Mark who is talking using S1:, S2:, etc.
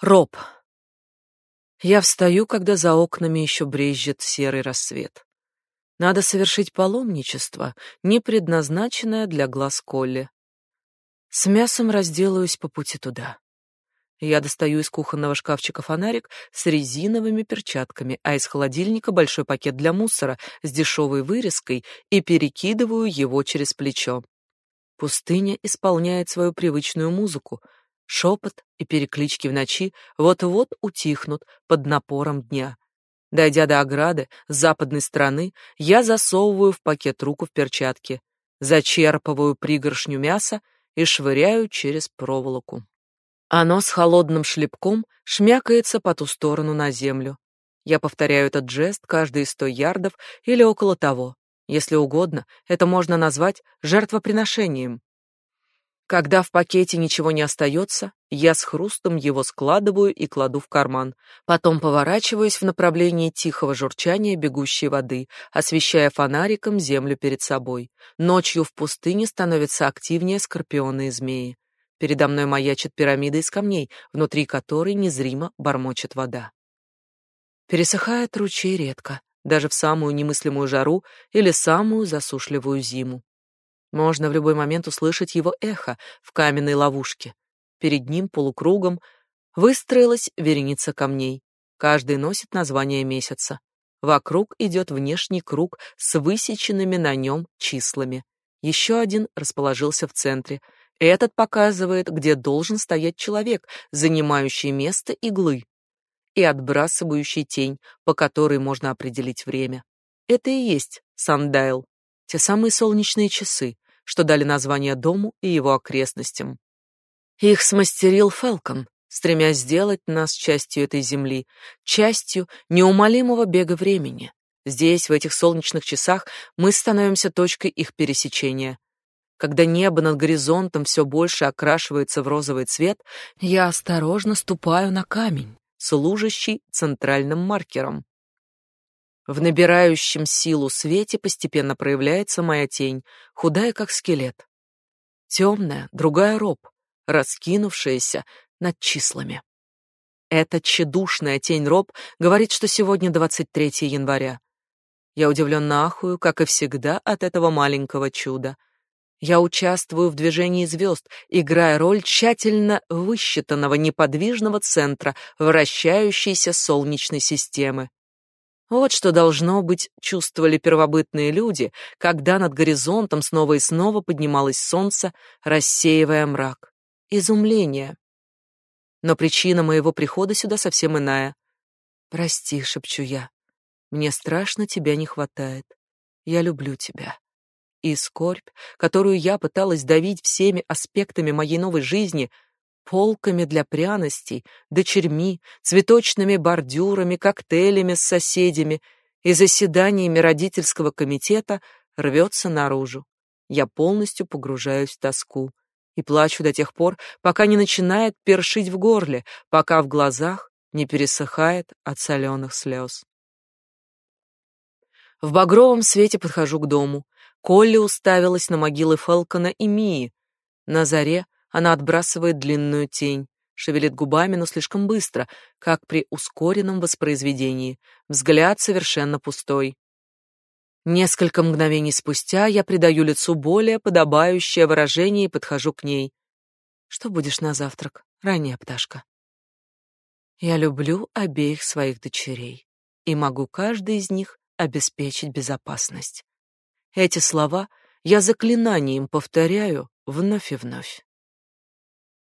S1: Роб. Я встаю, когда за окнами еще брезжит серый рассвет. Надо совершить паломничество, не предназначенное для глаз Колли. С мясом разделаюсь по пути туда. Я достаю из кухонного шкафчика фонарик с резиновыми перчатками, а из холодильника большой пакет для мусора с дешевой вырезкой и перекидываю его через плечо. Пустыня исполняет свою привычную музыку — Шепот и переклички в ночи вот-вот утихнут под напором дня. Дойдя до ограды с западной стороны, я засовываю в пакет руку в перчатке, зачерпываю пригоршню мяса и швыряю через проволоку. Оно с холодным шлепком шмякается по ту сторону на землю. Я повторяю этот жест каждые сто ярдов или около того. Если угодно, это можно назвать жертвоприношением. Когда в пакете ничего не остается, я с хрустом его складываю и кладу в карман. Потом поворачиваюсь в направлении тихого журчания бегущей воды, освещая фонариком землю перед собой. Ночью в пустыне становятся активнее скорпионы и змеи. Передо мной маячит пирамида из камней, внутри которой незримо бормочет вода. Пересыхает ручей редко, даже в самую немыслимую жару или самую засушливую зиму. Можно в любой момент услышать его эхо в каменной ловушке. Перед ним полукругом выстроилась вереница камней. Каждый носит название месяца. Вокруг идет внешний круг с высеченными на нем числами. Еще один расположился в центре. Этот показывает, где должен стоять человек, занимающий место иглы и отбрасывающий тень, по которой можно определить время. Это и есть сандайл, те самые солнечные часы, что дали название дому и его окрестностям. Их смастерил Фелкон, стремясь сделать нас частью этой земли, частью неумолимого бега времени. Здесь, в этих солнечных часах, мы становимся точкой их пересечения. Когда небо над горизонтом все больше окрашивается в розовый цвет, я осторожно ступаю на камень, служащий центральным маркером. В набирающем силу свете постепенно проявляется моя тень, худая как скелет. Темная, другая роб, раскинувшаяся над числами. Эта тщедушная тень роб говорит, что сегодня 23 января. Я удивленно ахую, как и всегда, от этого маленького чуда. Я участвую в движении звезд, играя роль тщательно высчитанного неподвижного центра вращающейся солнечной системы. Вот что должно быть чувствовали первобытные люди, когда над горизонтом снова и снова поднималось солнце, рассеивая мрак. Изумление. Но причина моего прихода сюда совсем иная. «Прости», — шепчу я, — «мне страшно тебя не хватает. Я люблю тебя». И скорбь, которую я пыталась давить всеми аспектами моей новой жизни — полками для пряностей, дочерьми, цветочными бордюрами, коктейлями с соседями и заседаниями родительского комитета рвется наружу. Я полностью погружаюсь в тоску и плачу до тех пор, пока не начинает першить в горле, пока в глазах не пересыхает от соленых слез. В багровом свете подхожу к дому. Колли уставилась на могилы Фелкона и Мии. На заре она отбрасывает длинную тень, шевелит губами, но слишком быстро, как при ускоренном воспроизведении. Взгляд совершенно пустой. Несколько мгновений спустя я придаю лицу более подобающее выражение и подхожу к ней. Что будешь на завтрак, ранняя пташка? Я люблю обеих своих дочерей и могу каждой из них обеспечить безопасность. Эти слова я заклинанием повторяю вновь и вновь.